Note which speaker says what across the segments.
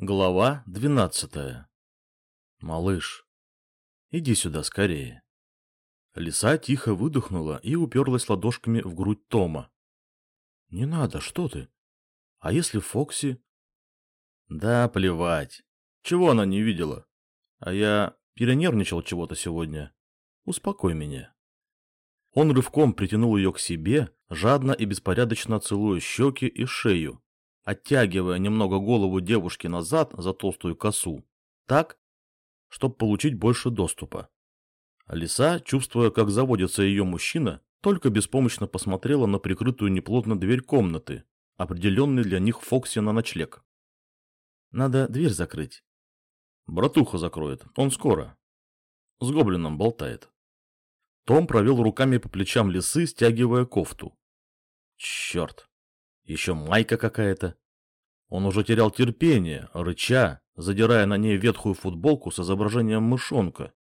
Speaker 1: Глава двенадцатая. Малыш, иди сюда скорее. Лиса тихо выдохнула и уперлась ладошками в грудь Тома. Не надо, что ты? А если Фокси? Да, плевать. Чего она не видела? А я перенервничал чего-то сегодня. Успокой меня. Он рывком притянул ее к себе, жадно и беспорядочно целуя щеки и шею, оттягивая немного голову девушки назад за толстую косу, так, чтобы получить больше доступа. Лиса, чувствуя, как заводится ее мужчина, только беспомощно посмотрела на прикрытую неплотно дверь комнаты, определенный для них Фокси на ночлег. Надо дверь закрыть. Братуха закроет, он скоро. С гоблином болтает. Том провел руками по плечам лисы, стягивая кофту. Черт, еще майка какая-то. Он уже терял терпение, рыча, задирая на ней ветхую футболку с изображением мышонка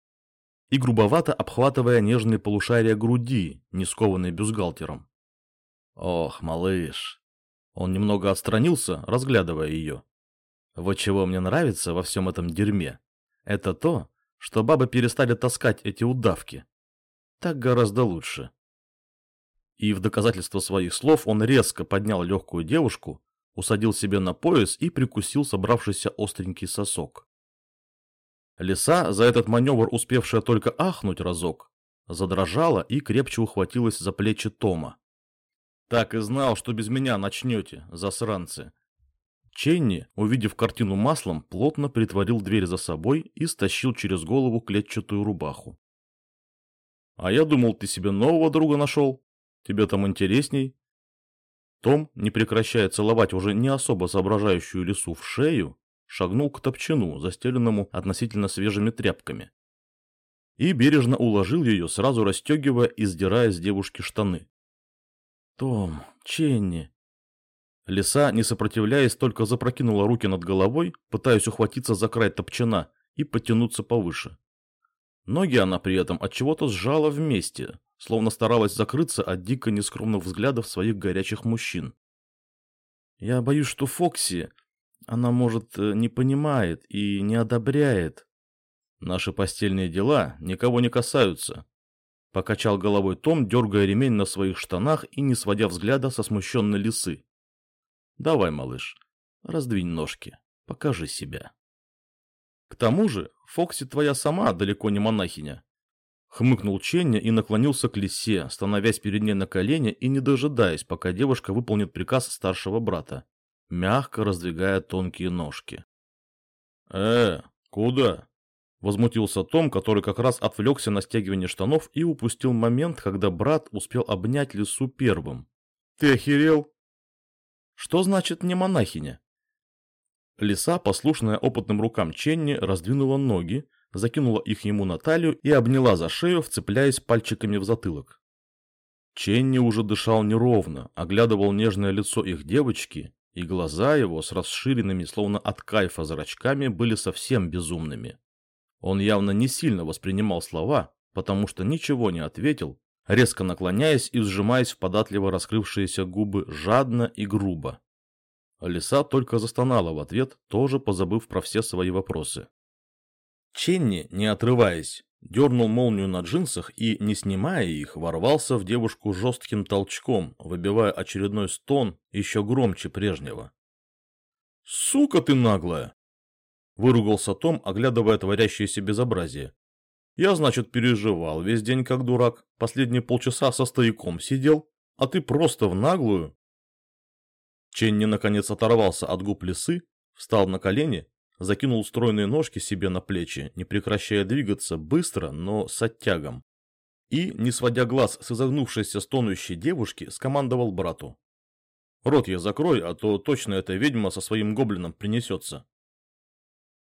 Speaker 1: и грубовато обхватывая нежные полушария груди, не скованные бюстгальтером. Ох, малыш. Он немного отстранился, разглядывая ее. Вот чего мне нравится во всем этом дерьме, это то, что бабы перестали таскать эти удавки. Так гораздо лучше. И в доказательство своих слов он резко поднял легкую девушку, усадил себе на пояс и прикусил собравшийся остренький сосок. Лиса, за этот маневр успевшая только ахнуть разок, задрожала и крепче ухватилась за плечи Тома. «Так и знал, что без меня начнете, засранцы!» Ченни, увидев картину маслом, плотно притворил дверь за собой и стащил через голову клетчатую рубаху. «А я думал, ты себе нового друга нашел», Тебе там интересней?» Том, не прекращая целовать уже не особо соображающую лису в шею, шагнул к топчину, застеленному относительно свежими тряпками. И бережно уложил ее, сразу расстегивая и сдирая с девушки штаны. «Том, Ченни!» Лиса, не сопротивляясь, только запрокинула руки над головой, пытаясь ухватиться за край топчина и потянуться повыше. Ноги она при этом от чего-то сжала вместе, словно старалась закрыться от дико нескромных взглядов своих горячих мужчин. Я боюсь, что Фокси, она, может, э, не понимает и не одобряет. Наши постельные дела никого не касаются. Покачал головой Том, дергая ремень на своих штанах и не сводя взгляда со смущенной лисы. Давай, малыш, раздвинь ножки, покажи себя. К тому же, Фокси твоя сама далеко не монахиня. Хмыкнул Ченни и наклонился к лисе, становясь перед ней на колени и не дожидаясь, пока девушка выполнит приказ старшего брата, мягко раздвигая тонкие ножки. «Э, куда?» Возмутился Том, который как раз отвлекся на стягивание штанов и упустил момент, когда брат успел обнять лису первым. «Ты охерел?» «Что значит не монахиня?» Лиса, послушная опытным рукам Ченни, раздвинула ноги, закинула их ему на талию и обняла за шею, вцепляясь пальчиками в затылок. Ченни уже дышал неровно, оглядывал нежное лицо их девочки, и глаза его с расширенными, словно от кайфа зрачками, были совсем безумными. Он явно не сильно воспринимал слова, потому что ничего не ответил, резко наклоняясь и сжимаясь в податливо раскрывшиеся губы жадно и грубо. Лиса только застонала в ответ, тоже позабыв про все свои вопросы. Ченни, не отрываясь, дернул молнию на джинсах и, не снимая их, ворвался в девушку жестким толчком, выбивая очередной стон еще громче прежнего. «Сука ты наглая!» — выругался Том, оглядывая творящееся безобразие. «Я, значит, переживал весь день как дурак, последние полчаса со стояком сидел, а ты просто в наглую...» Ченни наконец оторвался от губ лисы, встал на колени закинул стройные ножки себе на плечи, не прекращая двигаться быстро, но с оттягом. И, не сводя глаз с изогнувшейся стонущей девушки, скомандовал брату. «Рот я закрой, а то точно эта ведьма со своим гоблином принесется».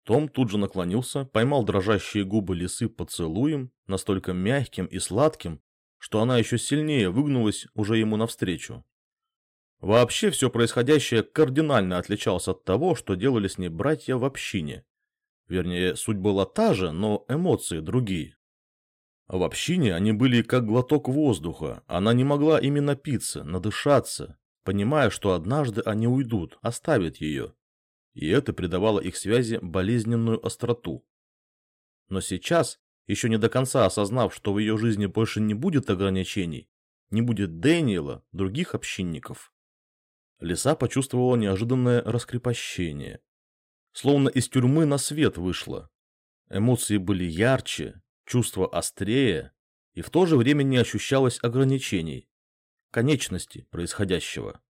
Speaker 1: Том тут же наклонился, поймал дрожащие губы лисы поцелуем, настолько мягким и сладким, что она еще сильнее выгнулась уже ему навстречу. Вообще все происходящее кардинально отличалось от того, что делали с ней братья в общине. Вернее, суть была та же, но эмоции другие. В общине они были как глоток воздуха, она не могла ими напиться, надышаться, понимая, что однажды они уйдут, оставят ее. и это придавало их связи болезненную остроту. Но сейчас, еще не до конца осознав, что в ее жизни больше не будет ограничений, не будет Дэниела, других общинников, Лиса почувствовала неожиданное раскрепощение. Словно из тюрьмы на свет вышла. Эмоции были ярче, чувства острее, и в то же время не ощущалось ограничений, конечности происходящего.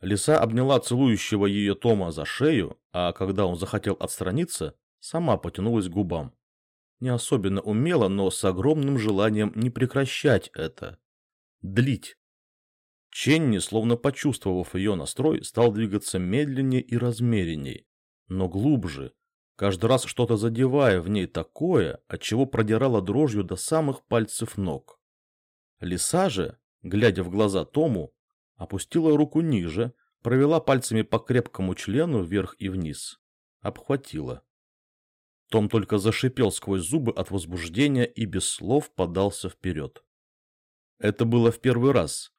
Speaker 1: Лиса обняла целующего ее Тома за шею, а когда он захотел отстраниться, сама потянулась к губам. Не особенно умело, но с огромным желанием не прекращать это. Длить. Ченни, словно почувствовав ее настрой, стал двигаться медленнее и размеренней, но глубже, каждый раз что-то задевая в ней такое, от чего продирала дрожью до самых пальцев ног. Лиса же, глядя в глаза Тому, опустила руку ниже, провела пальцами по крепкому члену вверх и вниз, обхватила. Том только зашипел сквозь зубы от возбуждения и без слов подался вперед. Это было в первый раз.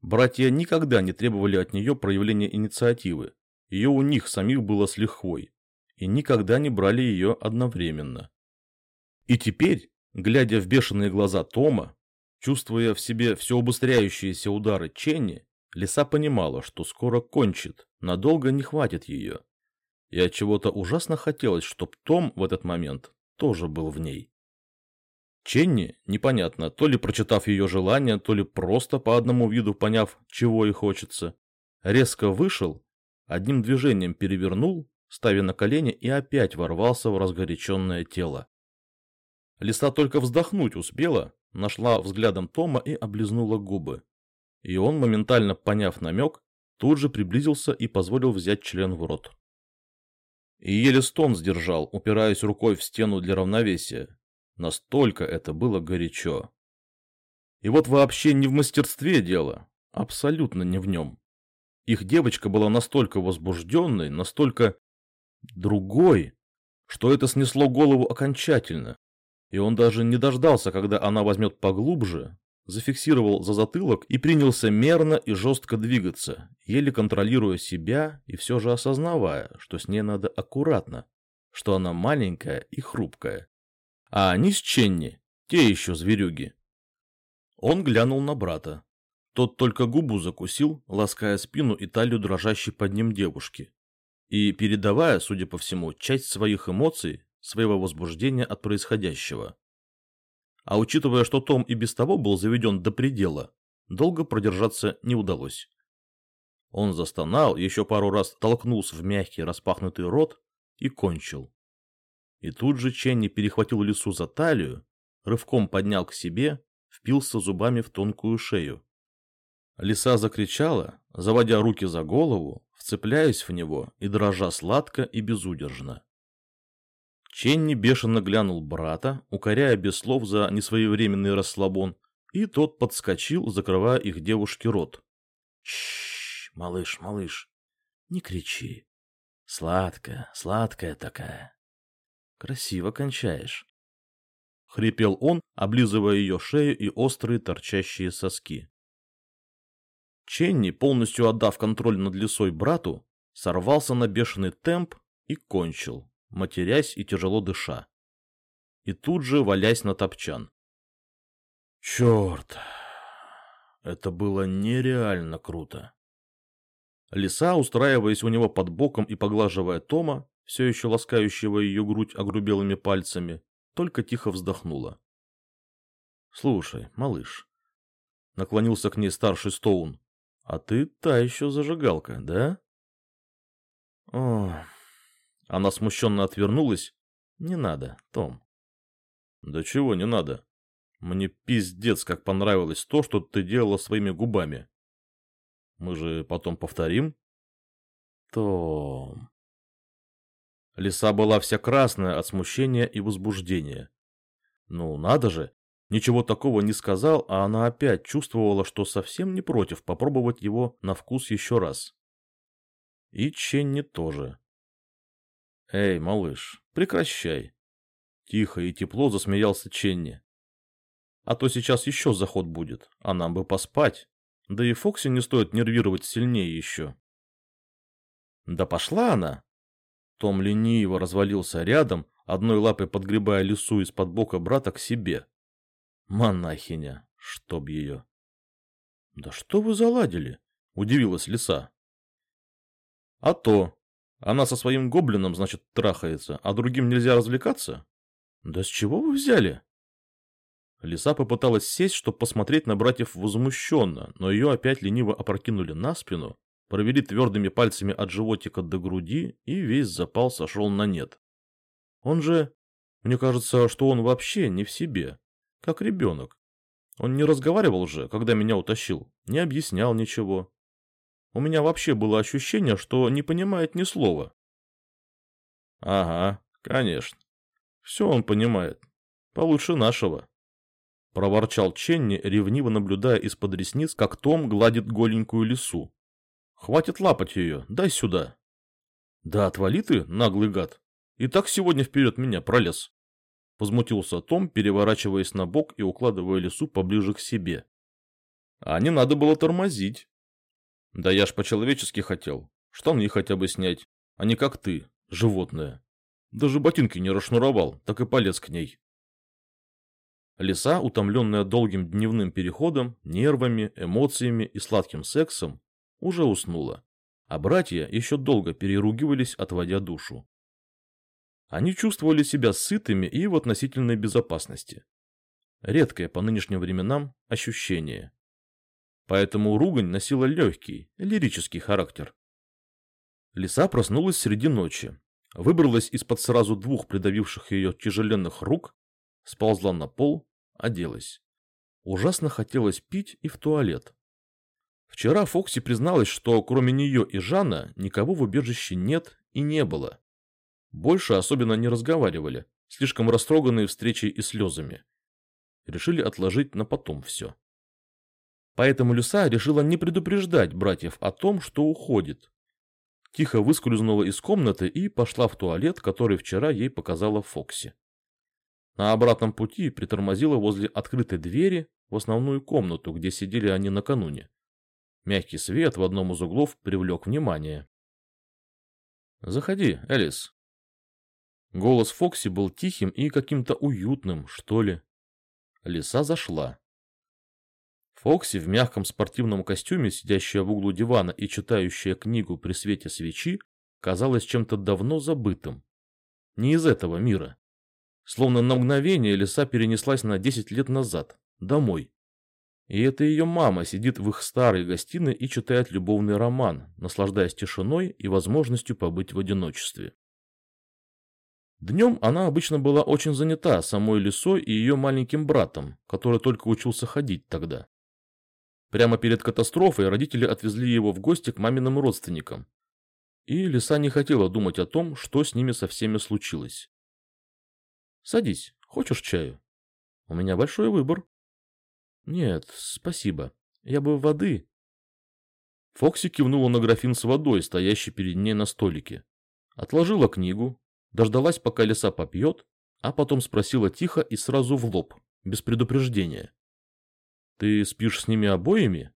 Speaker 1: Братья никогда не требовали от нее проявления инициативы, ее у них самих было с лихвой, и никогда не брали ее одновременно. И теперь, глядя в бешеные глаза Тома, чувствуя в себе все убыстряющиеся удары Ченни, Лиса понимала, что скоро кончит, надолго не хватит ее. И от чего-то ужасно хотелось, чтоб Том в этот момент тоже был в ней. Ченни, непонятно, то ли прочитав ее желание, то ли просто по одному виду поняв, чего ей хочется, резко вышел, одним движением перевернул, ставя на колени и опять ворвался в разгоряченное тело. Лиса только вздохнуть успела, нашла взглядом Тома и облизнула губы. И он, моментально поняв намек, тут же приблизился и позволил взять член в рот. И еле стон сдержал, упираясь рукой в стену для равновесия. Настолько это было горячо. И вот вообще не в мастерстве дело, абсолютно не в нем. Их девочка была настолько возбужденной, настолько другой, что это снесло голову окончательно. И он даже не дождался, когда она возьмет поглубже, зафиксировал за затылок и принялся мерно и жестко двигаться, еле контролируя себя и все же осознавая, что с ней надо аккуратно, что она маленькая и хрупкая. А они с Ченни, те еще зверюги. Он глянул на брата. Тот только губу закусил, лаская спину и талию дрожащей под ним девушки. И передавая, судя по всему, часть своих эмоций, своего возбуждения от происходящего. А учитывая, что Том и без того был заведен до предела, долго продержаться не удалось. Он застонал, еще пару раз толкнулся в мягкий распахнутый рот и кончил. И тут же Ченни перехватил лису за талию, рывком поднял к себе, впился зубами в тонкую шею. Лиса закричала, заводя руки за голову, вцепляясь в него и дрожа сладко и безудержно. Ченни бешено глянул брата, укоряя без слов за несвоевременный расслабон, и тот подскочил, закрывая их девушке рот. Чш, малыш, малыш, не кричи. Сладкая, сладкая такая. Красиво кончаешь. Хрипел он, облизывая ее шею и острые торчащие соски. Ченни, полностью отдав контроль над лесой брату, сорвался на бешеный темп и кончил, матерясь и тяжело дыша. И тут же валясь на топчан. Черт! Это было нереально круто. Лиса, устраиваясь у него под боком и поглаживая Тома, все еще ласкающего ее грудь огрубелыми пальцами, только тихо вздохнула. — Слушай, малыш, — наклонился к ней старший Стоун, — а ты та еще зажигалка, да? — О, она смущенно отвернулась. Не надо, Том. Да чего не надо? Мне пиздец, как понравилось то, что ты делала своими губами. Мы же потом повторим? Том. Лиса была вся красная от смущения и возбуждения. Ну, надо же, ничего такого не сказал, а она опять чувствовала, что совсем не против попробовать его на вкус еще раз. И Ченни тоже. «Эй, малыш, прекращай!» Тихо и тепло засмеялся Ченни. «А то сейчас еще заход будет, а нам бы поспать. Да и Фокси не стоит нервировать сильнее еще». «Да пошла она!» Том лениво развалился рядом, одной лапой подгребая лису из-под бока брата к себе. Монахиня, чтоб ее. — Да что вы заладили? — удивилась лиса. — А то. Она со своим гоблином, значит, трахается, а другим нельзя развлекаться? — Да с чего вы взяли? Лиса попыталась сесть, чтобы посмотреть на братьев возмущенно, но ее опять лениво опрокинули на спину, провели твердыми пальцами от животика до груди, и весь запал сошел на нет. Он же... Мне кажется, что он вообще не в себе, как ребенок. Он не разговаривал же, когда меня утащил, не объяснял ничего. У меня вообще было ощущение, что не понимает ни слова. Ага, конечно. Все он понимает. Получше нашего. Проворчал Ченни, ревниво наблюдая из-под ресниц, как Том гладит голенькую лису. Хватит лапать ее, дай сюда. Да отвали ты, наглый гад. И так сегодня вперед меня пролез. Возмутился Том, переворачиваясь на бок и укладывая лису поближе к себе. А не надо было тормозить. Да я ж по-человечески хотел. Штаны хотя бы снять, а не как ты, животное. Даже ботинки не расшнуровал, так и полез к ней. Лиса, утомленная долгим дневным переходом, нервами, эмоциями и сладким сексом, уже уснула, а братья еще долго переругивались, отводя душу. Они чувствовали себя сытыми и в относительной безопасности. Редкое по нынешним временам ощущение. Поэтому ругань носила легкий, лирический характер. Лиса проснулась среди ночи, выбралась из-под сразу двух придавивших ее тяжеленных рук, сползла на пол, оделась. Ужасно хотелось пить и в туалет. Вчера Фокси призналась, что кроме нее и Жана никого в убежище нет и не было. Больше особенно не разговаривали, слишком растроганные встречей и слезами. Решили отложить на потом все. Поэтому Люса решила не предупреждать братьев о том, что уходит. Тихо выскользнула из комнаты и пошла в туалет, который вчера ей показала Фокси. На обратном пути притормозила возле открытой двери в основную комнату, где сидели они накануне. Мягкий свет в одном из углов привлек внимание. «Заходи, Элис», Голос Фокси был тихим и каким-то уютным, что ли. Лиса зашла. Фокси в мягком спортивном костюме, сидящая в углу дивана и читающая книгу при свете свечи, казалась чем-то давно забытым. Не из этого мира. Словно на мгновение лиса перенеслась на 10 лет назад, домой. И это ее мама сидит в их старой гостиной и читает любовный роман, наслаждаясь тишиной и возможностью побыть в одиночестве. Днем она обычно была очень занята самой лисой и ее маленьким братом, который только учился ходить тогда. Прямо перед катастрофой родители отвезли его в гости к маминым родственникам. И лиса не хотела думать о том, что с ними со всеми случилось. «Садись, хочешь чаю? У меня большой выбор». «Нет, спасибо. Я бы воды». Фокси кивнула на графин с водой, стоящий перед ней на столике. Отложила книгу, дождалась, пока лиса попьет, а потом спросила тихо и сразу в лоб, без предупреждения. «Ты спишь с ними обоими?»